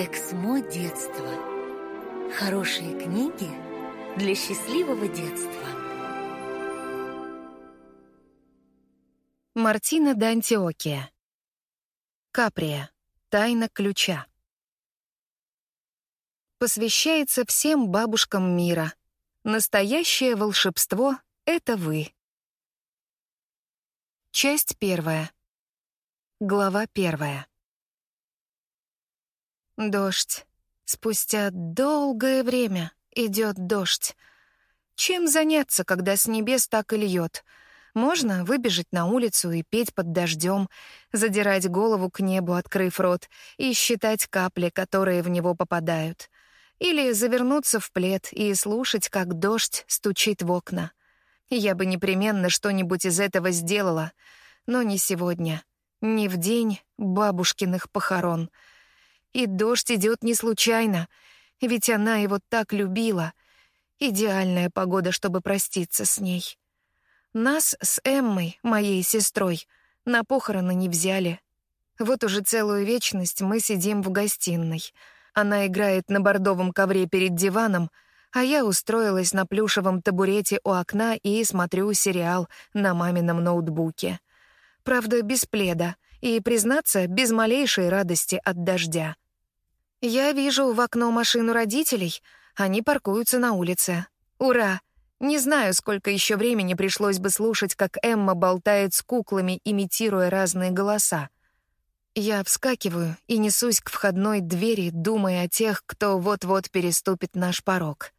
Эксмо детства. Хорошие книги для счастливого детства. Мартина Д'Антиокия. Каприя. Тайна ключа. Посвящается всем бабушкам мира. Настоящее волшебство — это вы. Часть первая. Глава первая. Дождь. Спустя долгое время идет дождь. Чем заняться, когда с небес так и льет? Можно выбежать на улицу и петь под дождем, задирать голову к небу, открыв рот, и считать капли, которые в него попадают. Или завернуться в плед и слушать, как дождь стучит в окна. Я бы непременно что-нибудь из этого сделала, но не сегодня, не в день бабушкиных похорон — и дождь идет не случайно, ведь она его так любила. Идеальная погода, чтобы проститься с ней. Нас с Эммой, моей сестрой, на похороны не взяли. Вот уже целую вечность мы сидим в гостиной. Она играет на бордовом ковре перед диваном, а я устроилась на плюшевом табурете у окна и смотрю сериал на мамином ноутбуке. Правда, без пледа — и, признаться, без малейшей радости от дождя. Я вижу в окно машину родителей, они паркуются на улице. Ура! Не знаю, сколько еще времени пришлось бы слушать, как Эмма болтает с куклами, имитируя разные голоса. Я вскакиваю и несусь к входной двери, думая о тех, кто вот-вот переступит наш порог.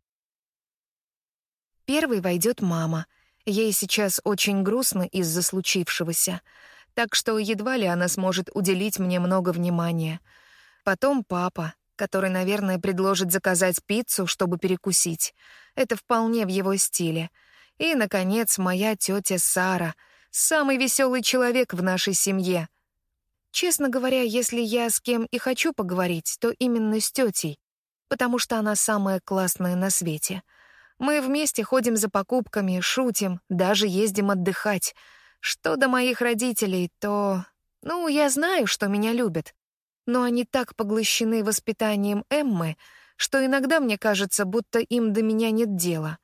Первой войдет мама. Ей сейчас очень грустно из-за случившегося — так что едва ли она сможет уделить мне много внимания. Потом папа, который, наверное, предложит заказать пиццу, чтобы перекусить. Это вполне в его стиле. И, наконец, моя тетя Сара, самый веселый человек в нашей семье. Честно говоря, если я с кем и хочу поговорить, то именно с тетей, потому что она самая классная на свете. Мы вместе ходим за покупками, шутим, даже ездим отдыхать — что до моих родителей, то... Ну, я знаю, что меня любят. Но они так поглощены воспитанием Эммы, что иногда мне кажется, будто им до меня нет дела.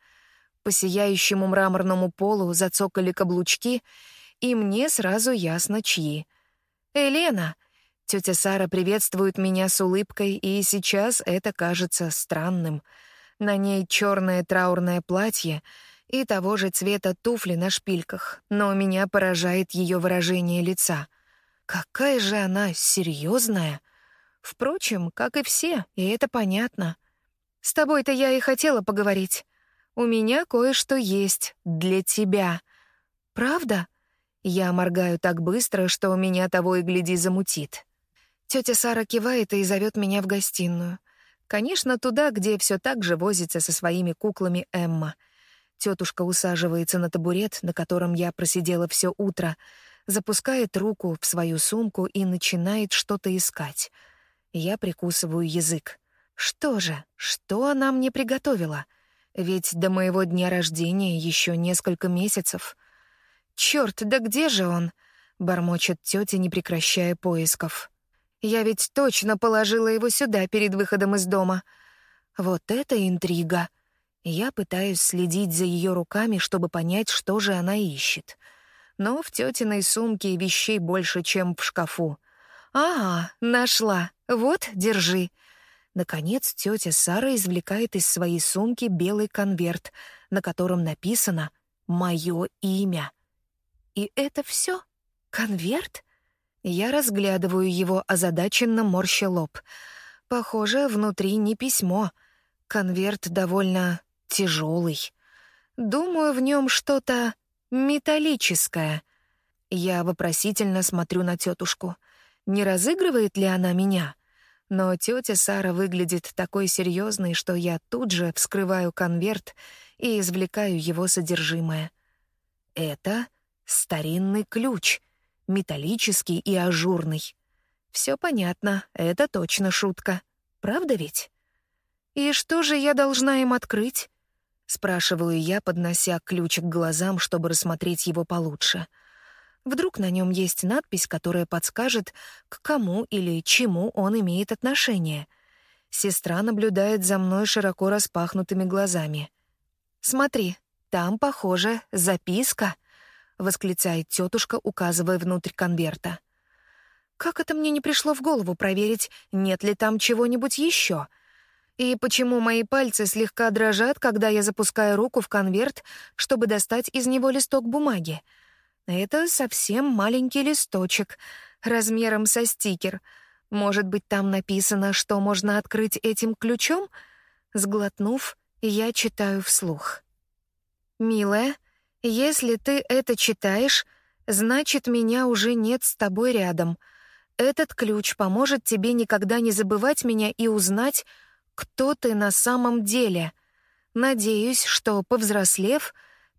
По сияющему мраморному полу зацокали каблучки, и мне сразу ясно, чьи. «Елена!» Тетя Сара приветствует меня с улыбкой, и сейчас это кажется странным. На ней черное траурное платье — и того же цвета туфли на шпильках, но меня поражает ее выражение лица. Какая же она серьезная. Впрочем, как и все, и это понятно. С тобой-то я и хотела поговорить. У меня кое-что есть для тебя. Правда? Я моргаю так быстро, что у меня того и гляди замутит. Тетя Сара кивает и зовет меня в гостиную. Конечно, туда, где все так же возится со своими куклами Эмма — Тетушка усаживается на табурет, на котором я просидела все утро, запускает руку в свою сумку и начинает что-то искать. Я прикусываю язык. Что же, что она мне приготовила? Ведь до моего дня рождения еще несколько месяцев. Черт, да где же он? бормочет тетя, не прекращая поисков. Я ведь точно положила его сюда перед выходом из дома. Вот это интрига. Я пытаюсь следить за ее руками, чтобы понять, что же она ищет. Но в тетиной сумке вещей больше, чем в шкафу. «А, нашла. Вот, держи». Наконец тетя Сара извлекает из своей сумки белый конверт, на котором написано «Мое имя». И это все? Конверт? Я разглядываю его озадаченно морща лоб. Похоже, внутри не письмо. Конверт довольно тяжелый. Думаю, в нем что-то металлическое. Я вопросительно смотрю на тетушку. Не разыгрывает ли она меня? Но тетя Сара выглядит такой серьезной, что я тут же вскрываю конверт и извлекаю его содержимое. Это старинный ключ, металлический и ажурный. Все понятно, это точно шутка. Правда ведь? И что же я должна им открыть? Спрашиваю я, поднося ключ к глазам, чтобы рассмотреть его получше. Вдруг на нем есть надпись, которая подскажет, к кому или чему он имеет отношение. Сестра наблюдает за мной широко распахнутыми глазами. «Смотри, там, похоже, записка», — восклицает тетушка, указывая внутрь конверта. «Как это мне не пришло в голову проверить, нет ли там чего-нибудь еще?» И почему мои пальцы слегка дрожат, когда я запускаю руку в конверт, чтобы достать из него листок бумаги? Это совсем маленький листочек, размером со стикер. Может быть, там написано, что можно открыть этим ключом? Сглотнув, я читаю вслух. «Милая, если ты это читаешь, значит, меня уже нет с тобой рядом. Этот ключ поможет тебе никогда не забывать меня и узнать, кто ты на самом деле. Надеюсь, что, повзрослев,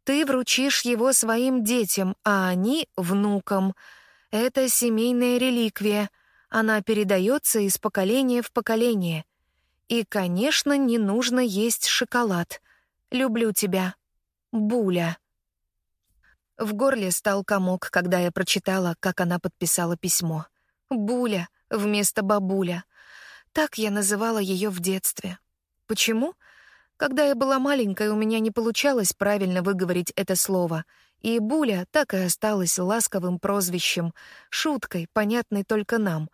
ты вручишь его своим детям, а они — внукам. Это семейная реликвия. Она передается из поколения в поколение. И, конечно, не нужно есть шоколад. Люблю тебя. Буля. В горле стал комок, когда я прочитала, как она подписала письмо. Буля вместо бабуля — так я называла ее в детстве. Почему? Когда я была маленькой, у меня не получалось правильно выговорить это слово, и Буля так и осталась ласковым прозвищем, шуткой, понятной только нам.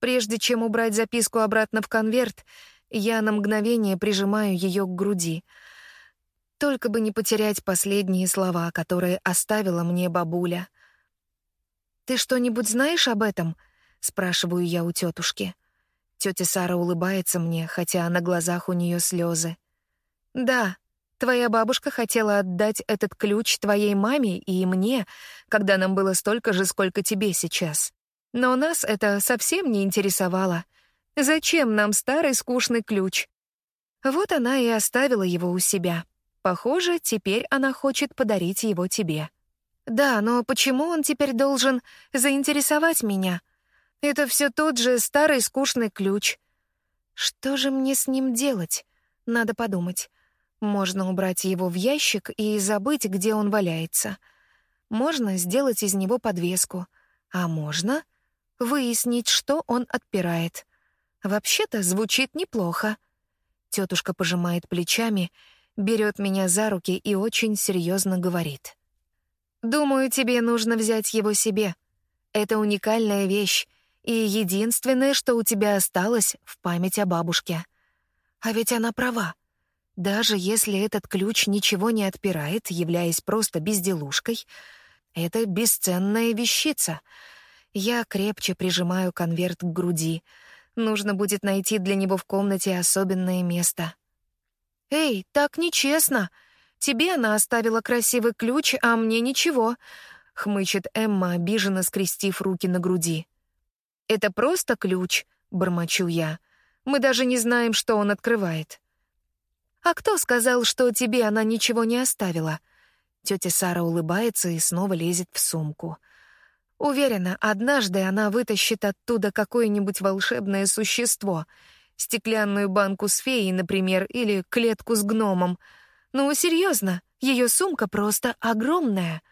Прежде чем убрать записку обратно в конверт, я на мгновение прижимаю ее к груди. Только бы не потерять последние слова, которые оставила мне бабуля. «Ты что-нибудь знаешь об этом?» — спрашиваю я у тетушки. Тетя Сара улыбается мне, хотя на глазах у нее слезы. «Да, твоя бабушка хотела отдать этот ключ твоей маме и мне, когда нам было столько же, сколько тебе сейчас. Но нас это совсем не интересовало. Зачем нам старый скучный ключ? Вот она и оставила его у себя. Похоже, теперь она хочет подарить его тебе». «Да, но почему он теперь должен заинтересовать меня?» Это все тот же старый скучный ключ. Что же мне с ним делать? Надо подумать. Можно убрать его в ящик и забыть, где он валяется. Можно сделать из него подвеску. А можно выяснить, что он отпирает. Вообще-то звучит неплохо. Тетушка пожимает плечами, берет меня за руки и очень серьезно говорит. «Думаю, тебе нужно взять его себе. Это уникальная вещь, и единственное, что у тебя осталось в память о бабушке. А ведь она права. Даже если этот ключ ничего не отпирает, являясь просто безделушкой, это бесценная вещица. Я крепче прижимаю конверт к груди. Нужно будет найти для него в комнате особенное место. «Эй, так нечестно! Тебе она оставила красивый ключ, а мне ничего», — хмычет Эмма, обиженно скрестив руки на груди. «Это просто ключ», — бормочу я. «Мы даже не знаем, что он открывает». «А кто сказал, что тебе она ничего не оставила?» Тетя Сара улыбается и снова лезет в сумку. Уверена, однажды она вытащит оттуда какое-нибудь волшебное существо. Стеклянную банку с феей, например, или клетку с гномом. Ну, серьезно, ее сумка просто огромная.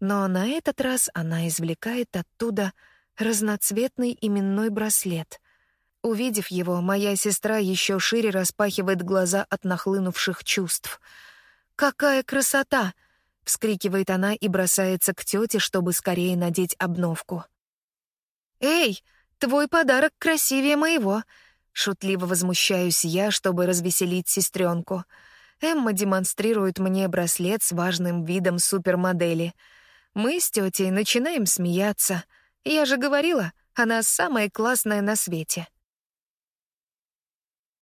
Но на этот раз она извлекает оттуда разноцветный именной браслет. Увидев его, моя сестра еще шире распахивает глаза от нахлынувших чувств. «Какая красота!» — вскрикивает она и бросается к тете, чтобы скорее надеть обновку. «Эй, твой подарок красивее моего!» Шутливо возмущаюсь я, чтобы развеселить сестренку. Эмма демонстрирует мне браслет с важным видом супермодели. Мы с тетей начинаем смеяться — я же говорила, она самая классная на свете.